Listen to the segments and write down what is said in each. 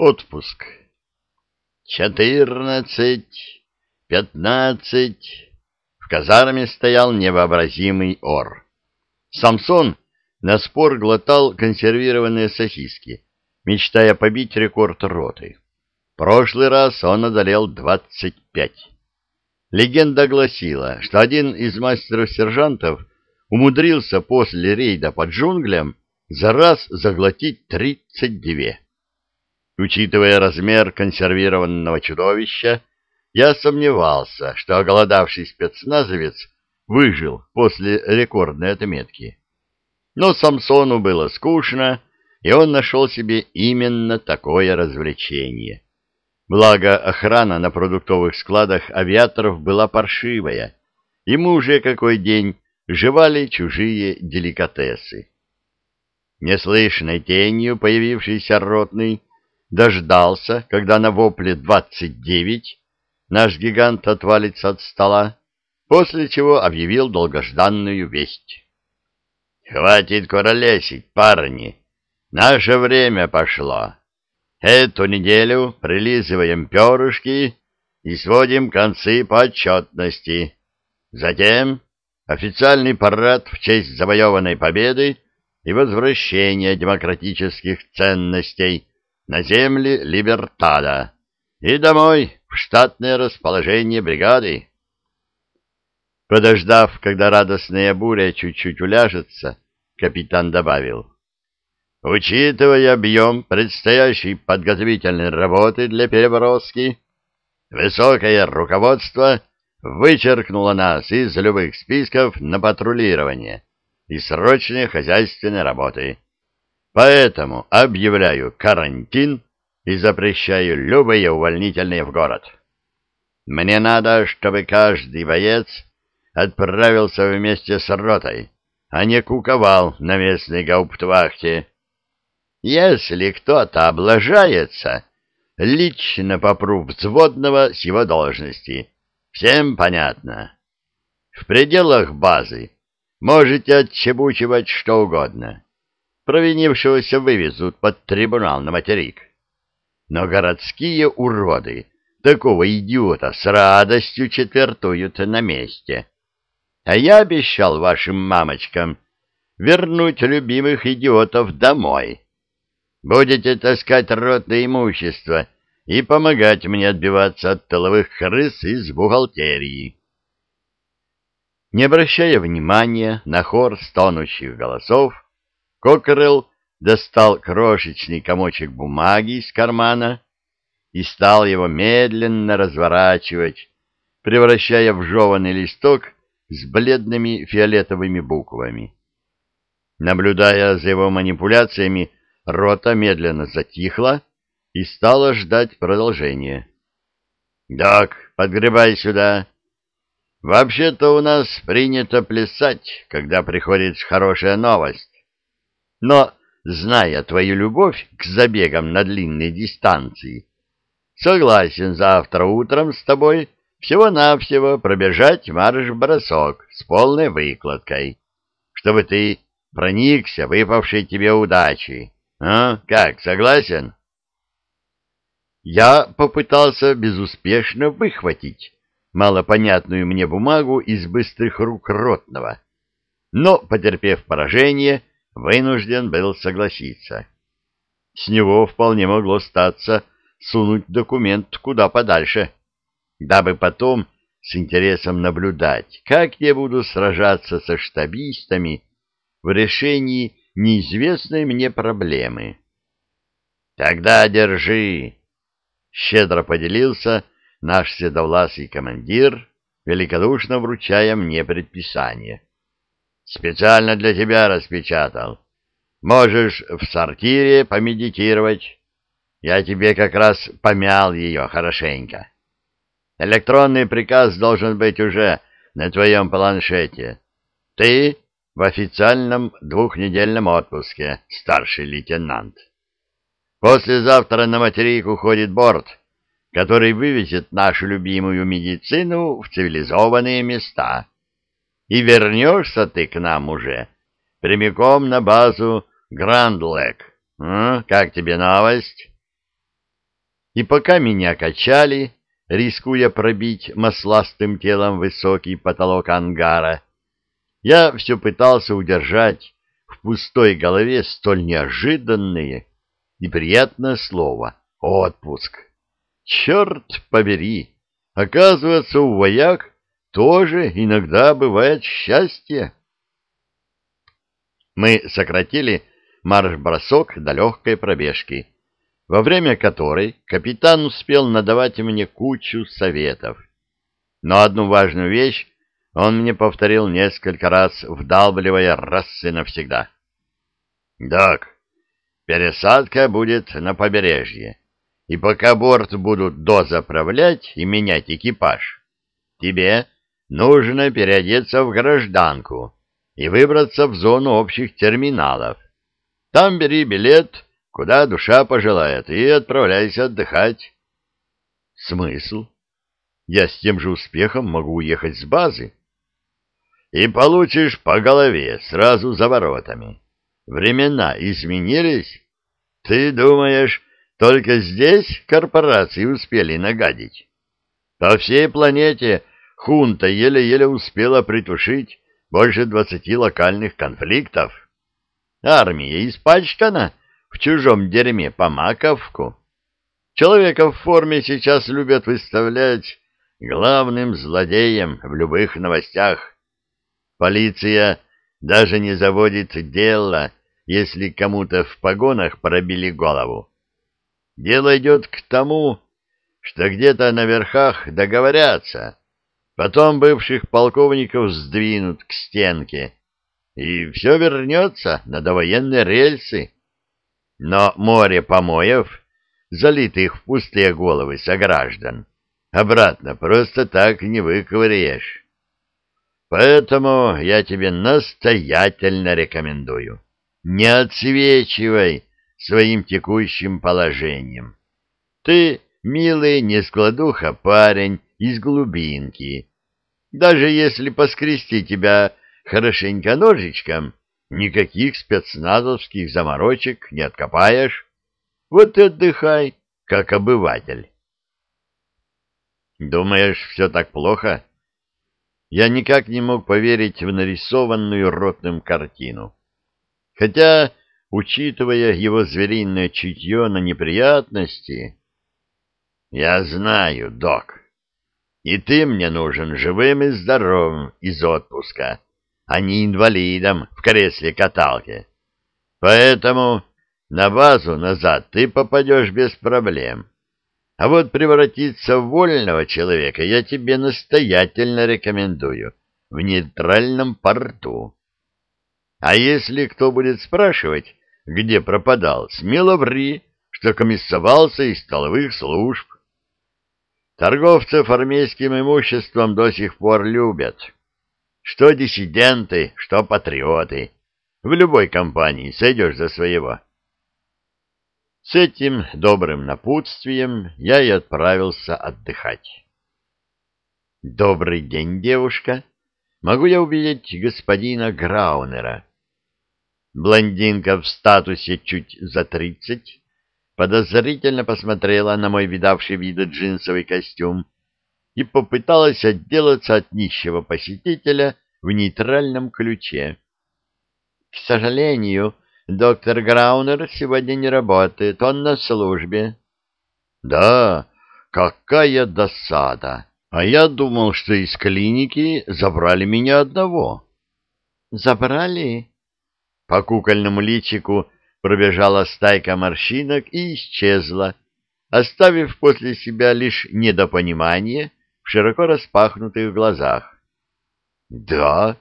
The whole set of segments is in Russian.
Отпуск. Четырнадцать, пятнадцать. В казарме стоял невообразимый ор. Самсон на спор глотал консервированные сосиски, мечтая побить рекорд роты. Прошлый раз он одолел двадцать пять. Легенда гласила, что один из мастеров-сержантов умудрился после рейда по джунглям за раз заглотить тридцать две. Учитывая размер консервированного чудовища, я сомневался, что оголодавший спецназовец выжил после рекордной отметки. Но Самсону было скучно, и он нашел себе именно такое развлечение. Благо, охрана на продуктовых складах авиаторов была паршивая. Ему уже какой день жевали чужие деликатесы. Неслышной тенью появившийся ротный дождался, когда на вопле двадцать девять наш гигант отвалится от стола, после чего объявил долгожданную весть. «Хватит куролесить, парни! Наше время пошло. Эту неделю прилизываем перышки и сводим концы по отчетности. Затем официальный парад в честь завоеванной победы и возвращения демократических ценностей на земли Либертада и домой в штатное расположение бригады. Подождав, когда радостная буря чуть-чуть уляжется, капитан добавил. Учитывая объем предстоящей подготовительной работы для переброски, высокое руководство вычеркнуло нас из любых списков на патрулирование и срочные хозяйственные работы. Поэтому объявляю карантин и запрещаю любые увольнительные в город. Мне надо, чтобы каждый боец отправился вместе с ротой, а не куковал на местной гауптвахте. Если кто-то облажается, лично попру взводного с его должности. Всем понятно. В пределах базы можете отчебучивать что угодно провинившегося вывезут под трибунал на материк. Но городские уроды такого идиота с радостью четвертуют на месте. А я обещал вашим мамочкам вернуть любимых идиотов домой. Будете таскать ротное имущество и помогать мне отбиваться от тыловых крыс из бухгалтерии. Не обращая внимания на хор стонущих голосов, Кокрелл достал крошечный комочек бумаги из кармана и стал его медленно разворачивать, превращая в жеванный листок с бледными фиолетовыми буквами. Наблюдая за его манипуляциями, рота медленно затихла и стала ждать продолжения. — Док, подгребай сюда. Вообще-то у нас принято плясать, когда приходит хорошая новость. Но, зная твою любовь к забегам на длинные дистанции, согласен завтра утром с тобой всего-навсего пробежать марш-бросок с полной выкладкой, чтобы ты проникся выпавшей тебе удачей. А, как, согласен? Я попытался безуспешно выхватить малопонятную мне бумагу из быстрых рук ротного, но, потерпев поражение, вынужден был согласиться. С него вполне могло статься сунуть документ куда подальше, дабы потом с интересом наблюдать, как я буду сражаться со штабистами в решении неизвестной мне проблемы. «Тогда держи!» — щедро поделился наш седовласый командир, великодушно вручая мне предписание. Специально для тебя распечатал. Можешь в сортире помедитировать. Я тебе как раз помял ее хорошенько. Электронный приказ должен быть уже на твоем планшете. Ты в официальном двухнедельном отпуске, старший лейтенант. Послезавтра на материк уходит борт, который вывезет нашу любимую медицину в цивилизованные места и вернешься ты к нам уже прямиком на базу Грандлек. А, как тебе новость? И пока меня качали, рискуя пробить масластым телом высокий потолок ангара, я все пытался удержать в пустой голове столь неожиданное и приятное слово «отпуск». Черт побери! Оказывается, у вояк тоже иногда бывает счастье. Мы сократили марш-бросок до легкой пробежки, во время которой капитан успел надавать мне кучу советов. Но одну важную вещь он мне повторил несколько раз, вдалбливая раз и навсегда. «Док, пересадка будет на побережье, и пока борт будут дозаправлять и менять экипаж, тебе нужно переодеться в гражданку и выбраться в зону общих терминалов. Там бери билет, куда душа пожелает, и отправляйся отдыхать. Смысл? Я с тем же успехом могу уехать с базы. И получишь по голове сразу за воротами. Времена изменились? Ты думаешь, только здесь корпорации успели нагадить? По всей планете хунта еле-еле успела притушить больше двадцати локальных конфликтов. Армия испачкана в чужом дерьме по маковку. Человека в форме сейчас любят выставлять главным злодеем в любых новостях. Полиция даже не заводит дело, если кому-то в погонах пробили голову. Дело идет к тому, что где-то на верхах договорятся, потом бывших полковников сдвинут к стенке, и все вернется на довоенные рельсы. Но море помоев, залитых в пустые головы сограждан, обратно просто так не выковыряешь. Поэтому я тебе настоятельно рекомендую. Не отсвечивай своим текущим положением. Ты, милый нескладуха парень из глубинки. Даже если поскрести тебя хорошенько ножичком, никаких спецназовских заморочек не откопаешь. Вот и отдыхай, как обыватель. Думаешь, все так плохо? Я никак не мог поверить в нарисованную ротным картину. Хотя, учитывая его звериное чутье на неприятности... Я знаю, док, и ты мне нужен живым и здоровым из отпуска а не инвалидом в кресле-каталке. Поэтому на базу назад ты попадешь без проблем. А вот превратиться в вольного человека я тебе настоятельно рекомендую в нейтральном порту. А если кто будет спрашивать, где пропадал, смело ври, что комиссовался из столовых служб. Торговцев армейским имуществом до сих пор любят. Что диссиденты, что патриоты. В любой компании сойдешь за своего. С этим добрым напутствием я и отправился отдыхать. «Добрый день, девушка. Могу я увидеть господина Граунера?» Блондинка в статусе чуть за тридцать подозрительно посмотрела на мой видавший виды джинсовый костюм и попыталась отделаться от нищего посетителя в нейтральном ключе. — К сожалению, доктор Граунер сегодня не работает, он на службе. — Да, какая досада! А я думал, что из клиники забрали меня одного. — Забрали? По кукольному личику пробежала стайка морщинок и исчезла, оставив после себя лишь недопонимание в широко распахнутых глазах. — Да,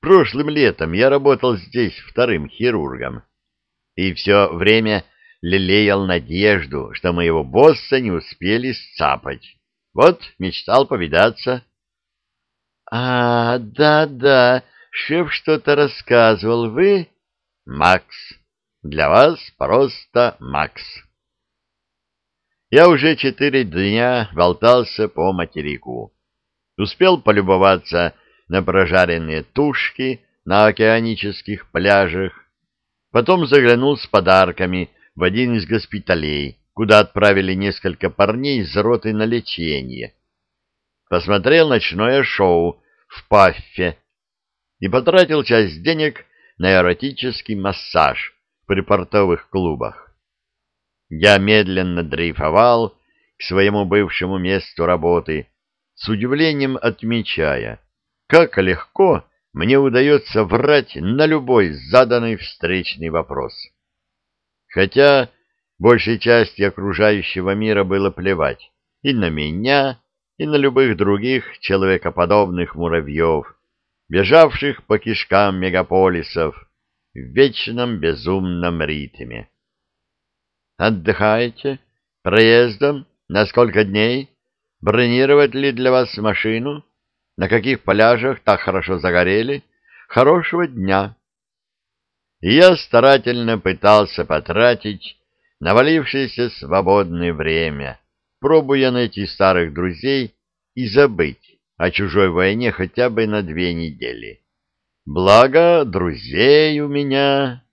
прошлым летом я работал здесь вторым хирургом, и все время лелеял надежду, что моего босса не успели сцапать. Вот, мечтал повидаться. — А, да-да, шеф что-то рассказывал. Вы? — Макс. Для вас просто Макс. Я уже четыре дня болтался по материку. Успел полюбоваться на прожаренные тушки на океанических пляжах, потом заглянул с подарками в один из госпиталей, куда отправили несколько парней из роты на лечение. Посмотрел ночное шоу в Паффе и потратил часть денег на эротический массаж припортовых клубах. Я медленно дрейфовал к своему бывшему месту работы, с удивлением отмечая, как легко мне удается врать на любой заданный встречный вопрос. Хотя большей части окружающего мира было плевать и на меня, и на любых других человекоподобных муравьев, бежавших по кишкам мегаполисов в вечном безумном ритме. «Отдыхаете? Проездом? На сколько дней? Бронировать ли для вас машину? На каких пляжах так хорошо загорели? Хорошего дня!» И я старательно пытался потратить навалившееся свободное время, пробуя найти старых друзей и забыть о чужой войне хотя бы на две недели. Благо, друзей у меня